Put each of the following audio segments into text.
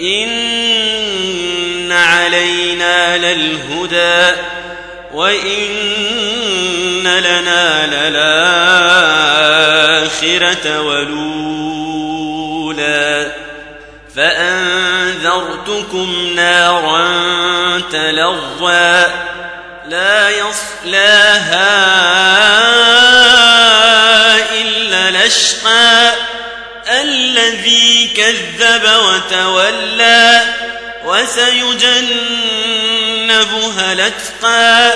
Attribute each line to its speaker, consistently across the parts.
Speaker 1: إن علينا للهدى وإن لنا للآخرة ولولا فأنذرتكم نارا تلظى لا يصلاها الذي كذب وتولى وسيجنبها الأتقى.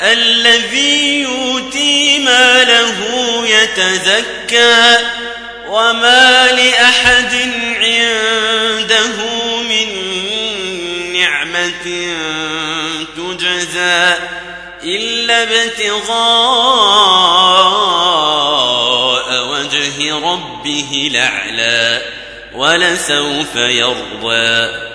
Speaker 1: الذي يؤتي ماله يتزكى. وما لأحد عنده من نعمة تجزى إلا ابتغاء ربه الأعلى ولسوف يرضى